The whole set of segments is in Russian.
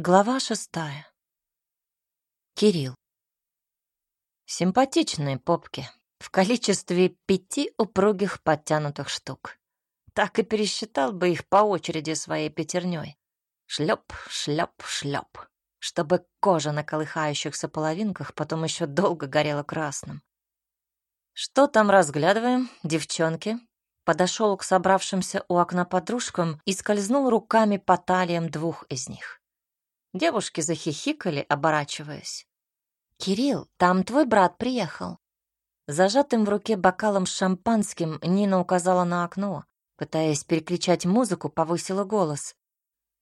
Глава шестая. Кирилл. Симпатичные попки в количестве пяти упругих подтянутых штук. Так и пересчитал бы их по очереди своей пятерней. Шлеп, шлеп, шлеп, чтобы кожа на колыхающихся половинках потом еще долго горела красным. Что там разглядываем, девчонки? Подошел к собравшимся у окна подружкам и скользнул руками по талиям двух из них. Девушки захихикали, оборачиваясь. «Кирилл, там твой брат приехал». Зажатым в руке бокалом с шампанским Нина указала на окно. Пытаясь перекричать музыку, повысила голос.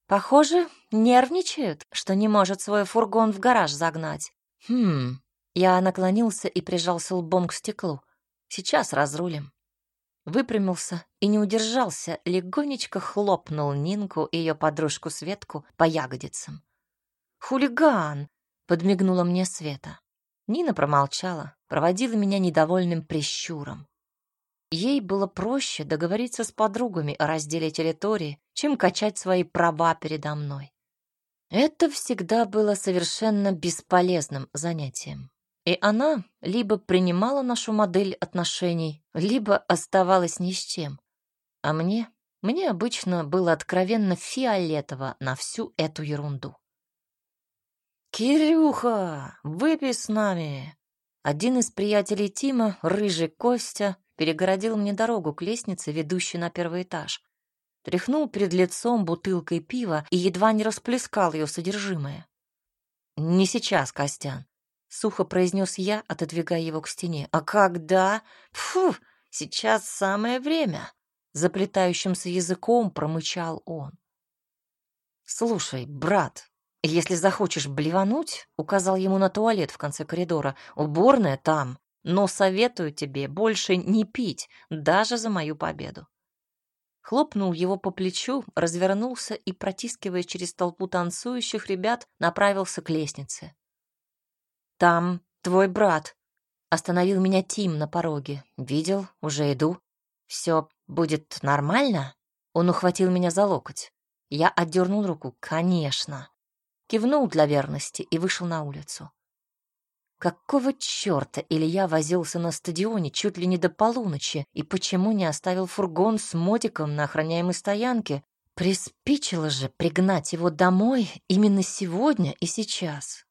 «Похоже, нервничают, что не может свой фургон в гараж загнать». «Хм...» Я наклонился и прижался лбом к стеклу. «Сейчас разрулим». Выпрямился и не удержался, легонечко хлопнул Нинку и ее подружку Светку по ягодицам. «Хулиган!» — подмигнула мне Света. Нина промолчала, проводила меня недовольным прищуром. Ей было проще договориться с подругами о разделе территории, чем качать свои права передо мной. Это всегда было совершенно бесполезным занятием. И она либо принимала нашу модель отношений, либо оставалась ни с чем. А мне, мне обычно было откровенно фиолетово на всю эту ерунду. «Кирюха, выпей с нами!» Один из приятелей Тима, рыжий Костя, перегородил мне дорогу к лестнице, ведущей на первый этаж. Тряхнул перед лицом бутылкой пива и едва не расплескал ее содержимое. «Не сейчас, Костян», — сухо произнес я, отодвигая его к стене. «А когда? Фу, сейчас самое время!» Заплетающимся языком промычал он. «Слушай, брат, «Если захочешь блевануть», — указал ему на туалет в конце коридора, «уборная там, но советую тебе больше не пить, даже за мою победу». Хлопнул его по плечу, развернулся и, протискиваясь через толпу танцующих ребят, направился к лестнице. «Там твой брат», — остановил меня Тим на пороге. «Видел, уже иду. Все будет нормально?» Он ухватил меня за локоть. Я отдернул руку. «Конечно» кивнул для верности и вышел на улицу. Какого черта Илья возился на стадионе чуть ли не до полуночи и почему не оставил фургон с мотиком на охраняемой стоянке? Приспичило же пригнать его домой именно сегодня и сейчас.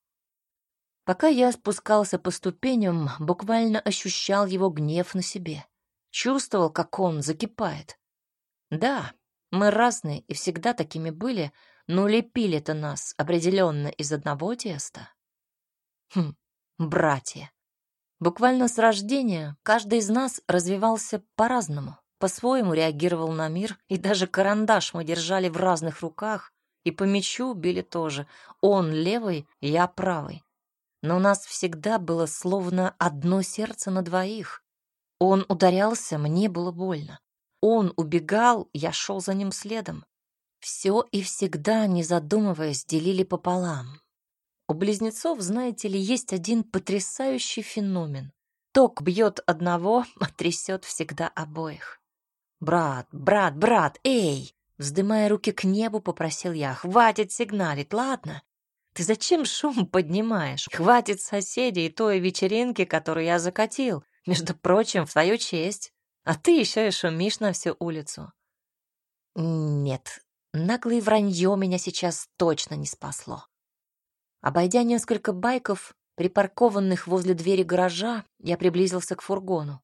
Пока я спускался по ступеням, буквально ощущал его гнев на себе. Чувствовал, как он закипает. Да, мы разные и всегда такими были, но лепили-то нас определенно из одного теста. Хм, братья. Буквально с рождения каждый из нас развивался по-разному, по-своему реагировал на мир, и даже карандаш мы держали в разных руках, и по мячу били тоже. Он левый, я правый. Но у нас всегда было словно одно сердце на двоих. Он ударялся, мне было больно. Он убегал, я шел за ним следом. Все и всегда, не задумываясь, делили пополам. У близнецов, знаете ли, есть один потрясающий феномен. Ток бьет одного, а трясет всегда обоих. «Брат, брат, брат, эй!» Вздымая руки к небу, попросил я. «Хватит сигналить, ладно? Ты зачем шум поднимаешь? Хватит соседей той вечеринки, которую я закатил. Между прочим, в твою честь. А ты еще и шумишь на всю улицу». «Нет, Наглое вранье меня сейчас точно не спасло. Обойдя несколько байков, припаркованных возле двери гаража, я приблизился к фургону.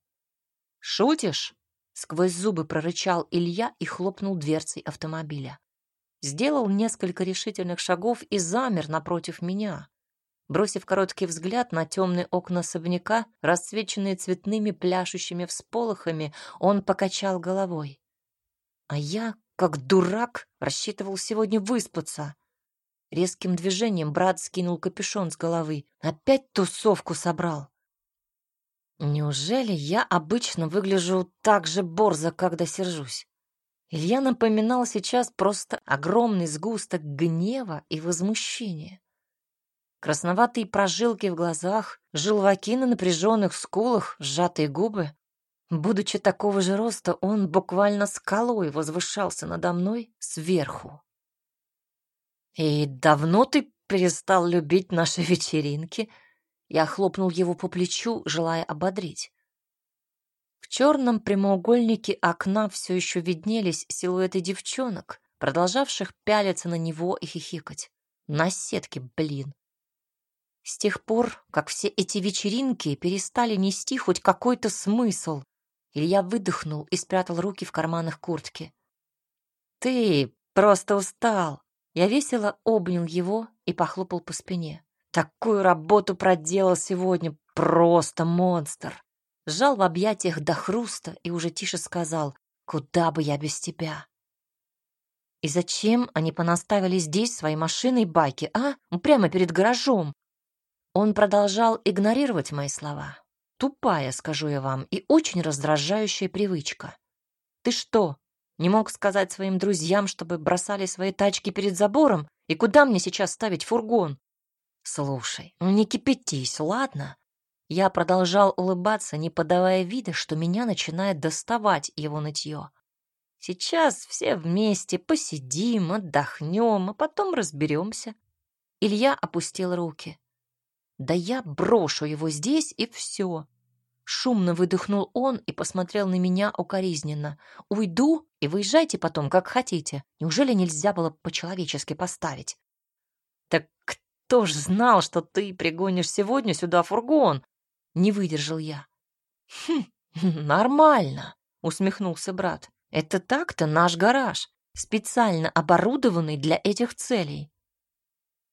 «Шутишь?» — сквозь зубы прорычал Илья и хлопнул дверцей автомобиля. Сделал несколько решительных шагов и замер напротив меня. Бросив короткий взгляд на темные окна особняка, расцвеченные цветными пляшущими всполохами, он покачал головой. А я как дурак, рассчитывал сегодня выспаться. Резким движением брат скинул капюшон с головы. Опять тусовку собрал. Неужели я обычно выгляжу так же борзо, когда сержусь? Илья напоминал сейчас просто огромный сгусток гнева и возмущения. Красноватые прожилки в глазах, желваки на напряженных скулах, сжатые губы. Будучи такого же роста, он буквально скалой возвышался надо мной сверху. И давно ты перестал любить наши вечеринки?» Я хлопнул его по плечу, желая ободрить. В черном прямоугольнике окна все еще виднелись силуэты девчонок, продолжавших пялиться на него и хихикать. На сетке, блин. С тех пор, как все эти вечеринки перестали нести хоть какой-то смысл, Илья выдохнул и спрятал руки в карманах куртки. «Ты просто устал!» Я весело обнял его и похлопал по спине. «Такую работу проделал сегодня, просто монстр!» Сжал в объятиях до хруста и уже тише сказал, «Куда бы я без тебя?» И зачем они понаставили здесь свои машины и байки, а? Прямо перед гаражом. Он продолжал игнорировать мои слова. Тупая, скажу я вам, и очень раздражающая привычка. Ты что, не мог сказать своим друзьям, чтобы бросали свои тачки перед забором? И куда мне сейчас ставить фургон? Слушай, ну не кипятись, ладно? Я продолжал улыбаться, не подавая вида, что меня начинает доставать его нытье. Сейчас все вместе посидим, отдохнем, а потом разберемся. Илья опустил руки. Да я брошу его здесь, и все. Шумно выдохнул он и посмотрел на меня укоризненно. «Уйду, и выезжайте потом, как хотите. Неужели нельзя было по-человечески поставить?» «Так кто ж знал, что ты пригонишь сегодня сюда фургон?» Не выдержал я. «Хм, нормально», — усмехнулся брат. «Это так-то наш гараж, специально оборудованный для этих целей».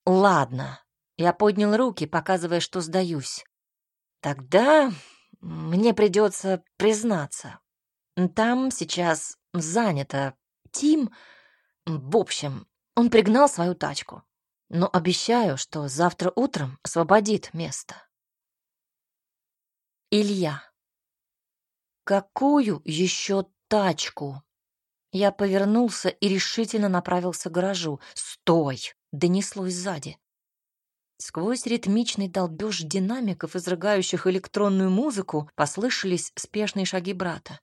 «Ладно», — я поднял руки, показывая, что сдаюсь. «Тогда мне придется признаться. Там сейчас занято. Тим... В общем, он пригнал свою тачку. Но обещаю, что завтра утром освободит место. Илья. Какую еще тачку? Я повернулся и решительно направился к гаражу. «Стой!» — донеслось сзади. Сквозь ритмичный долбеж динамиков, изрыгающих электронную музыку, послышались спешные шаги брата.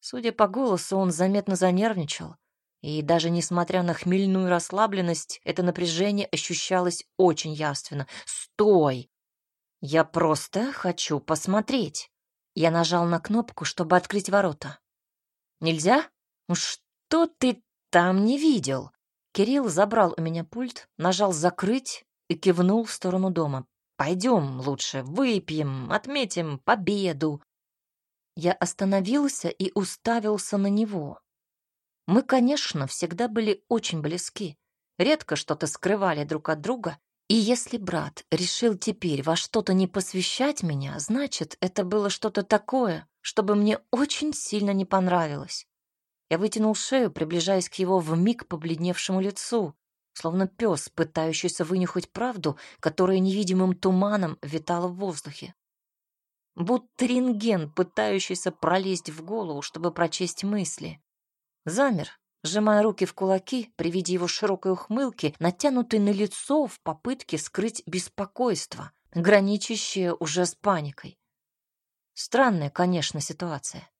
Судя по голосу, он заметно занервничал, и даже несмотря на хмельную расслабленность, это напряжение ощущалось очень явственно. «Стой! Я просто хочу посмотреть!» Я нажал на кнопку, чтобы открыть ворота. «Нельзя? Ну что ты там не видел?» Кирилл забрал у меня пульт, нажал «закрыть», и кивнул в сторону дома. «Пойдем лучше, выпьем, отметим победу». Я остановился и уставился на него. Мы, конечно, всегда были очень близки, редко что-то скрывали друг от друга, и если брат решил теперь во что-то не посвящать меня, значит, это было что-то такое, чтобы мне очень сильно не понравилось. Я вытянул шею, приближаясь к его вмиг побледневшему лицу словно пес, пытающийся вынюхать правду, которая невидимым туманом витала в воздухе. Будто рентген, пытающийся пролезть в голову, чтобы прочесть мысли. Замер, сжимая руки в кулаки при виде его широкой ухмылки, натянутой на лицо в попытке скрыть беспокойство, граничащее уже с паникой. Странная, конечно, ситуация.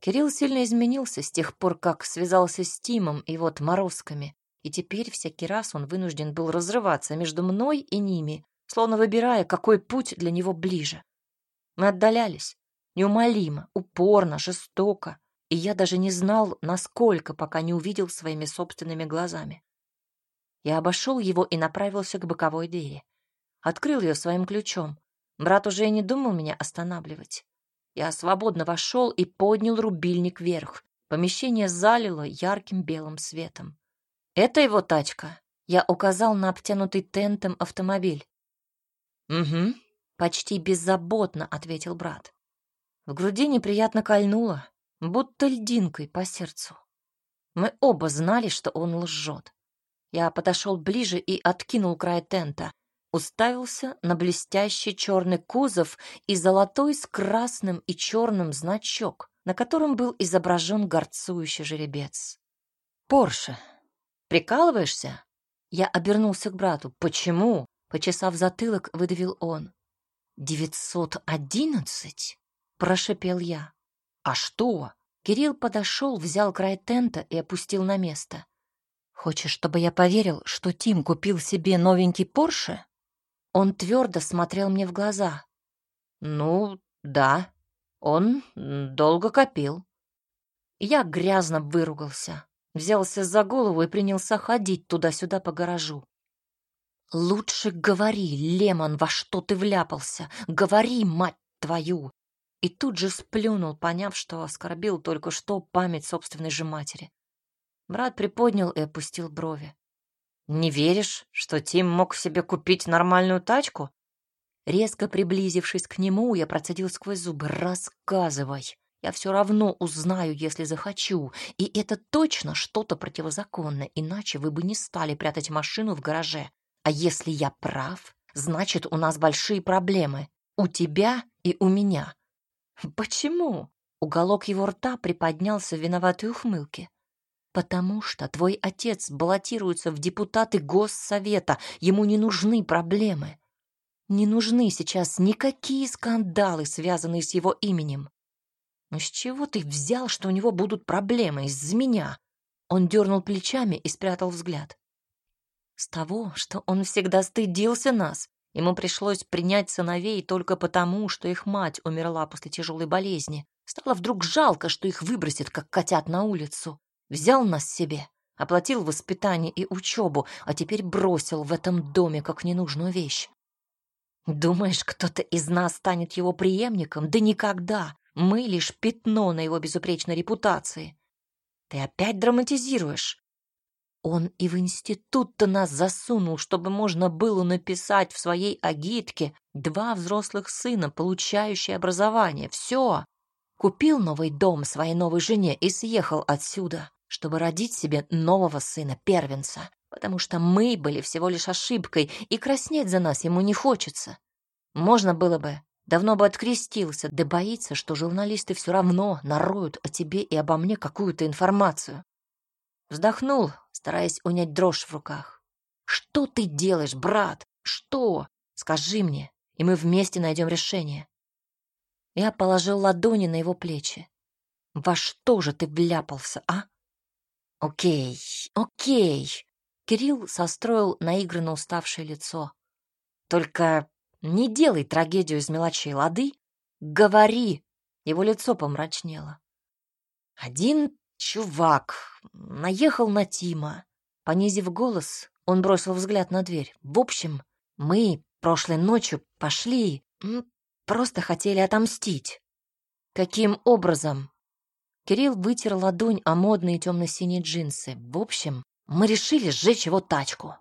Кирилл сильно изменился с тех пор, как связался с Тимом и вот Морозками. И теперь всякий раз он вынужден был разрываться между мной и ними, словно выбирая, какой путь для него ближе. Мы отдалялись, неумолимо, упорно, жестоко, и я даже не знал, насколько, пока не увидел своими собственными глазами. Я обошел его и направился к боковой двери. Открыл ее своим ключом. Брат уже и не думал меня останавливать. Я свободно вошел и поднял рубильник вверх. Помещение залило ярким белым светом. «Это его тачка?» Я указал на обтянутый тентом автомобиль. «Угу», — почти беззаботно ответил брат. В груди неприятно кольнуло, будто льдинкой по сердцу. Мы оба знали, что он лжет. Я подошел ближе и откинул край тента, уставился на блестящий черный кузов и золотой с красным и черным значок, на котором был изображен горцующий жеребец. «Порше», Прикалываешься?» Я обернулся к брату. «Почему?» Почесав затылок, выдавил он. «Девятьсот одиннадцать?» Прошепел я. «А что?» Кирилл подошел, взял край тента и опустил на место. Хочешь, чтобы я поверил, что Тим купил себе новенький Порше? Он твердо смотрел мне в глаза. Ну, да, он долго копил. Я грязно выругался, взялся за голову и принялся ходить туда-сюда по гаражу. «Лучше говори, Лемон, во что ты вляпался! Говори, мать твою!» И тут же сплюнул, поняв, что оскорбил только что память собственной же матери. Брат приподнял и опустил брови. «Не веришь, что Тим мог себе купить нормальную тачку?» Резко приблизившись к нему, я процедил сквозь зубы. «Рассказывай. Я все равно узнаю, если захочу. И это точно что-то противозаконное, иначе вы бы не стали прятать машину в гараже. А если я прав, значит, у нас большие проблемы. У тебя и у меня». «Почему?» Уголок его рта приподнялся в виноватой ухмылке. Потому что твой отец баллотируется в депутаты Госсовета, ему не нужны проблемы. Не нужны сейчас никакие скандалы, связанные с его именем. Но с чего ты взял, что у него будут проблемы из-за меня? Он дернул плечами и спрятал взгляд. С того, что он всегда стыдился нас. Ему пришлось принять сыновей только потому, что их мать умерла после тяжелой болезни. Стало вдруг жалко, что их выбросят, как котят на улицу. Взял нас себе, оплатил воспитание и учебу, а теперь бросил в этом доме как ненужную вещь. Думаешь, кто-то из нас станет его преемником? Да никогда. Мы лишь пятно на его безупречной репутации. Ты опять драматизируешь. Он и в институт-то нас засунул, чтобы можно было написать в своей агитке два взрослых сына, получающие образование. Все. Купил новый дом своей новой жене и съехал отсюда чтобы родить себе нового сына, первенца, потому что мы были всего лишь ошибкой, и краснеть за нас ему не хочется. Можно было бы, давно бы открестился, да боится, что журналисты все равно нароют о тебе и обо мне какую-то информацию. Вздохнул, стараясь унять дрожь в руках. «Что ты делаешь, брат? Что? Скажи мне, и мы вместе найдем решение». Я положил ладони на его плечи. «Во что же ты вляпался, а?» «Окей, окей», — Кирилл состроил наигранно уставшее лицо. «Только не делай трагедию из мелочей, лады? Говори!» Его лицо помрачнело. Один чувак наехал на Тима. Понизив голос, он бросил взгляд на дверь. В общем, мы прошлой ночью пошли, просто хотели отомстить. Каким образом? Кирилл вытер ладонь о модные темно-синие джинсы. В общем, мы решили сжечь его тачку.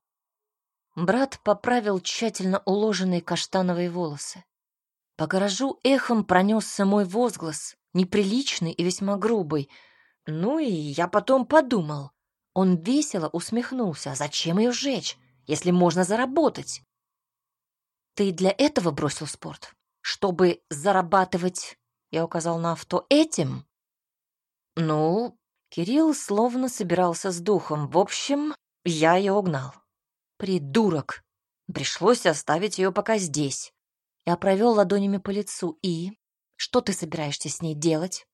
Брат поправил тщательно уложенные каштановые волосы. По гаражу эхом пронесся мой возглас, неприличный и весьма грубый. Ну и я потом подумал. Он весело усмехнулся. Зачем ее сжечь, если можно заработать? Ты для этого бросил спорт? Чтобы зарабатывать, я указал на авто, этим? Ну, Кирилл словно собирался с духом. В общем, я ее угнал. Придурок. Пришлось оставить ее пока здесь. Я провел ладонями по лицу. И? Что ты собираешься с ней делать?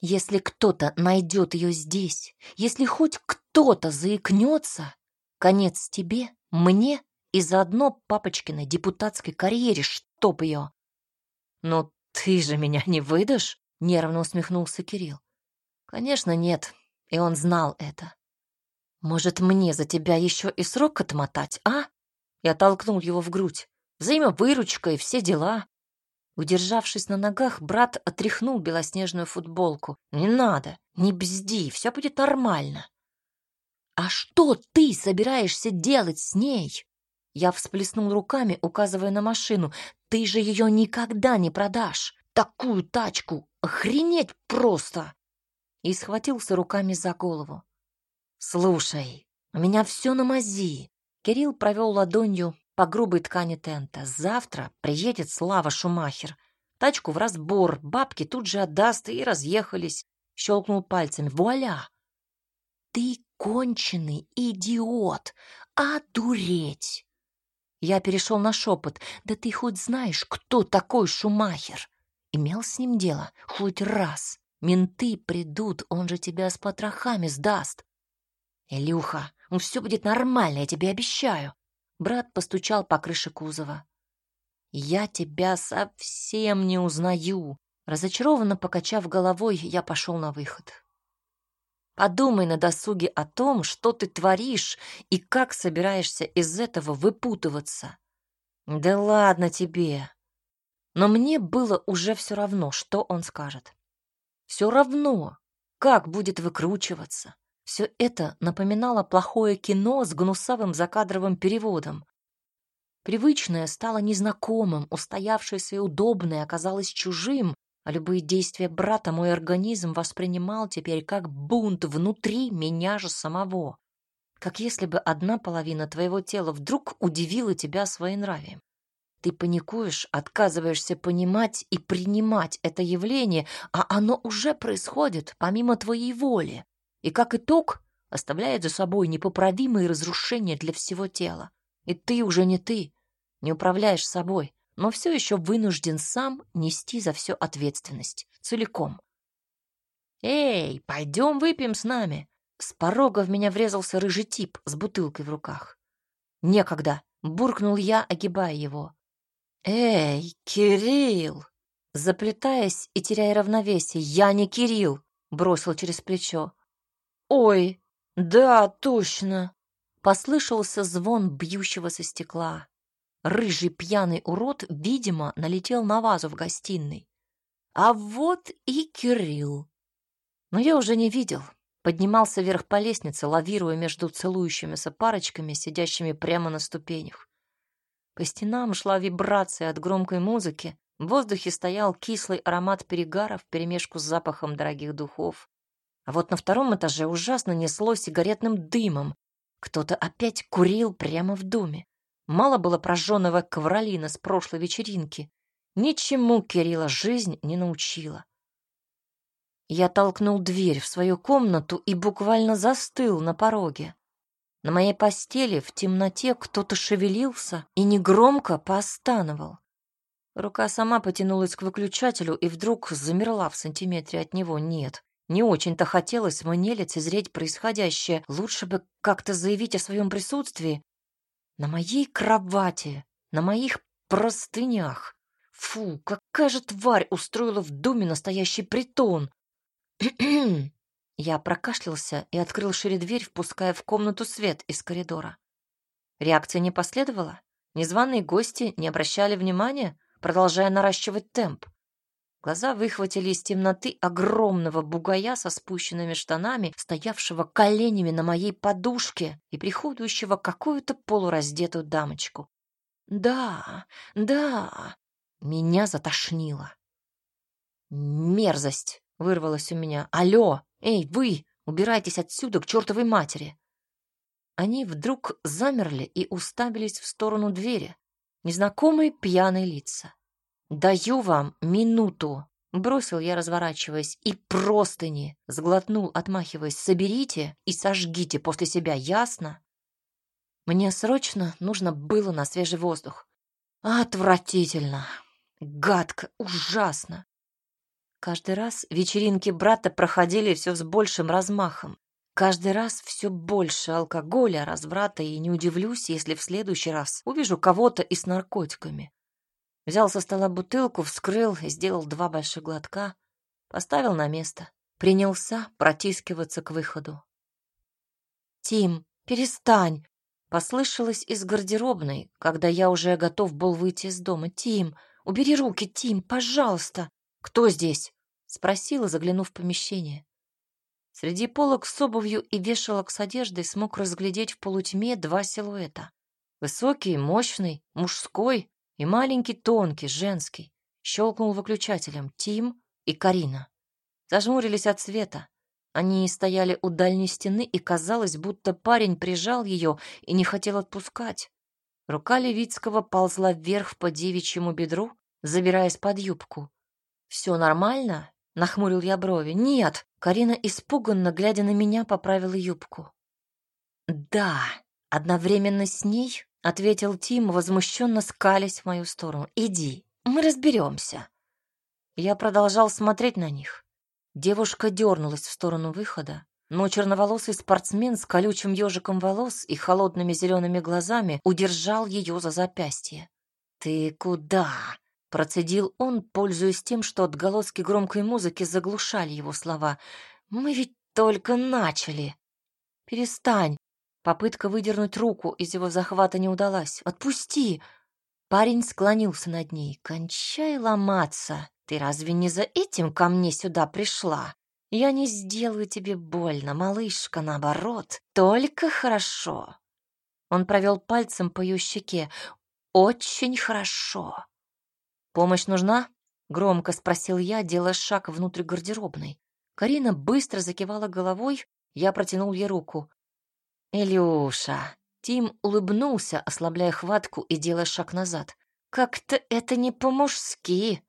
Если кто-то найдет ее здесь, если хоть кто-то заикнется, конец тебе, мне и заодно папочкиной депутатской карьере, чтоб ее. Но ты же меня не выдашь? Нервно усмехнулся Кирилл. Конечно, нет, и он знал это. Может, мне за тебя еще и срок отмотать, а? Я толкнул его в грудь. Взаимовыручка и все дела. Удержавшись на ногах, брат отряхнул белоснежную футболку. «Не надо, не бзди, все будет нормально». «А что ты собираешься делать с ней?» Я всплеснул руками, указывая на машину. «Ты же ее никогда не продашь! Такую тачку! Охренеть просто!» и схватился руками за голову. «Слушай, у меня все на мази!» Кирилл провел ладонью по грубой ткани тента. «Завтра приедет Слава Шумахер. Тачку в разбор, бабки тут же отдаст и разъехались». Щелкнул пальцами. «Вуаля!» «Ты конченый идиот! Одуреть!» Я перешел на шепот. «Да ты хоть знаешь, кто такой Шумахер?» Имел с ним дело хоть раз. Менты придут, он же тебя с потрохами сдаст. Илюха, Ну, все будет нормально, я тебе обещаю. Брат постучал по крыше кузова. Я тебя совсем не узнаю. Разочарованно покачав головой, я пошел на выход. Подумай на досуге о том, что ты творишь и как собираешься из этого выпутываться. Да ладно тебе. Но мне было уже все равно, что он скажет. Все равно, как будет выкручиваться. Все это напоминало плохое кино с гнусавым закадровым переводом. Привычное стало незнакомым, устоявшееся и удобное оказалось чужим, а любые действия брата мой организм воспринимал теперь как бунт внутри меня же самого. Как если бы одна половина твоего тела вдруг удивила тебя своим нравием. Ты паникуешь, отказываешься понимать и принимать это явление, а оно уже происходит помимо твоей воли. И как итог оставляет за собой непоправимые разрушения для всего тела. И ты уже не ты, не управляешь собой, но все еще вынужден сам нести за все ответственность, целиком. «Эй, пойдем выпьем с нами!» С порога в меня врезался рыжий тип с бутылкой в руках. «Некогда!» — буркнул я, огибая его. «Эй, Кирилл!» Заплетаясь и теряя равновесие, «Я не Кирилл!» — бросил через плечо. «Ой, да, точно!» Послышался звон бьющегося стекла. Рыжий пьяный урод, видимо, налетел на вазу в гостиной. А вот и Кирилл. Но я уже не видел. Поднимался вверх по лестнице, лавируя между целующимися парочками, сидящими прямо на ступенях. По стенам шла вибрация от громкой музыки, в воздухе стоял кислый аромат перегара вперемешку с запахом дорогих духов. А вот на втором этаже ужасно несло сигаретным дымом. Кто-то опять курил прямо в доме. Мало было прожженного ковролина с прошлой вечеринки. Ничему Кирилла жизнь не научила. Я толкнул дверь в свою комнату и буквально застыл на пороге. На моей постели в темноте кто-то шевелился и негромко постановал. Рука сама потянулась к выключателю и вдруг замерла в сантиметре от него. Нет, не очень-то хотелось мне лицезреть происходящее. Лучше бы как-то заявить о своем присутствии, на моей кровати, на моих простынях. Фу, какая же тварь устроила в доме настоящий притон. Я прокашлялся и открыл шире дверь, впуская в комнату свет из коридора. Реакция не последовала. Незваные гости не обращали внимания, продолжая наращивать темп. Глаза выхватили из темноты огромного бугая со спущенными штанами, стоявшего коленями на моей подушке и приходующего какую-то полураздетую дамочку. Да, да, меня затошнило. Мерзость вырвалась у меня. Алло, эй, вы, убирайтесь отсюда к чертовой матери. Они вдруг замерли и уставились в сторону двери. Незнакомые пьяные лица. «Даю вам минуту!» Бросил я, разворачиваясь, и простыни, сглотнул, отмахиваясь. «Соберите и сожгите после себя, ясно?» Мне срочно нужно было на свежий воздух. Отвратительно, гадко, ужасно. Каждый раз вечеринки брата проходили все с большим размахом. Каждый раз все больше алкоголя, разврата, и не удивлюсь, если в следующий раз увижу кого-то и с наркотиками. Взял со стола бутылку, вскрыл сделал два больших глотка, поставил на место, принялся протискиваться к выходу. «Тим, перестань!» — послышалось из гардеробной, когда я уже готов был выйти из дома. «Тим, убери руки, Тим, пожалуйста!» «Кто здесь?» — спросила, заглянув в помещение. Среди полок с обувью и вешалок с одеждой смог разглядеть в полутьме два силуэта. Высокий, мощный, мужской и маленький, тонкий, женский. Щелкнул выключателем Тим и Карина. Зажмурились от света. Они стояли у дальней стены, и казалось, будто парень прижал ее и не хотел отпускать. Рука Левицкого ползла вверх по девичьему бедру, забираясь под юбку. «Все нормально?» — нахмурил я брови. «Нет!» — Карина, испуганно глядя на меня, поправила юбку. «Да!» — одновременно с ней ответил Тим, возмущенно скалясь в мою сторону. Иди, мы разберемся. Я продолжал смотреть на них. Девушка дернулась в сторону выхода. но черноволосый спортсмен с колючим ежиком волос и холодными зелеными глазами удержал ее за запястье. «Ты куда?» — процедил он, пользуясь тем, что отголоски громкой музыки заглушали его слова. «Мы ведь только начали!» «Перестань!» Попытка выдернуть руку из его захвата не удалась. «Отпусти!» Парень склонился над ней. «Кончай ломаться! Ты разве не за этим ко мне сюда пришла? Я не сделаю тебе больно, малышка, наоборот. Только хорошо!» Он провел пальцем по ее щеке. «Очень хорошо!» «Помощь нужна?» — громко спросил я, делая шаг внутрь гардеробной. Карина быстро закивала головой, я протянул ей руку. «Илюша!» Тим улыбнулся, ослабляя хватку и делая шаг назад. «Как-то это не по-мужски!»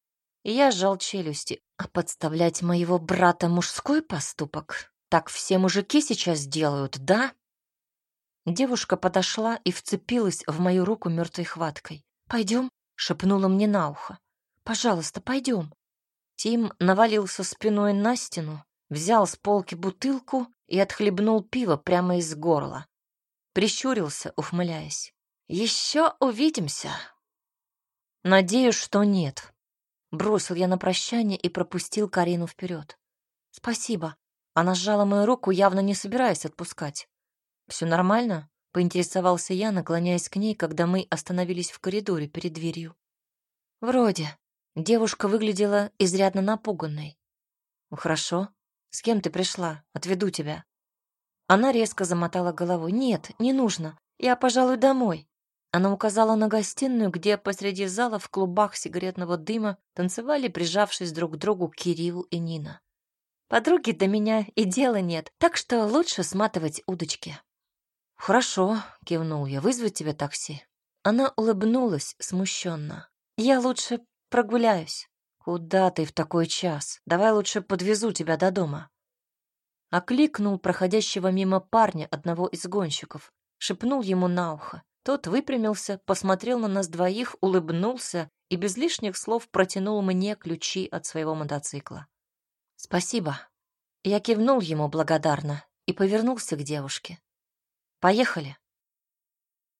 Я сжал челюсти. «А подставлять моего брата мужской поступок? Так все мужики сейчас делают, да?» Девушка подошла и вцепилась в мою руку мертвой хваткой. «Пойдем?» — шепнула мне на ухо. «Пожалуйста, пойдем». Тим навалился спиной на стену, взял с полки бутылку и отхлебнул пиво прямо из горла. Прищурился, ухмыляясь. «Еще увидимся!» «Надеюсь, что нет». Бросил я на прощание и пропустил Карину вперед. «Спасибо». Она сжала мою руку, явно не собираясь отпускать. «Все нормально?» — поинтересовался я, наклоняясь к ней, когда мы остановились в коридоре перед дверью. «Вроде». Девушка выглядела изрядно напуганной. «Хорошо. С кем ты пришла? Отведу тебя». Она резко замотала головой. «Нет, не нужно. Я, пожалуй, домой». Она указала на гостиную, где посреди зала в клубах сигаретного дыма танцевали, прижавшись друг к другу, Кирилл и Нина. «Подруги до меня и дела нет, так что лучше сматывать удочки». «Хорошо», — кивнул я, — «вызвать тебе такси». Она улыбнулась смущенно. «Я лучше прогуляюсь». «Куда ты в такой час? Давай лучше подвезу тебя до дома». Окликнул проходящего мимо парня, одного из гонщиков, шепнул ему на ухо. Тот выпрямился, посмотрел на нас двоих, улыбнулся и без лишних слов протянул мне ключи от своего мотоцикла. «Спасибо». Я кивнул ему благодарно и повернулся к девушке. «Поехали».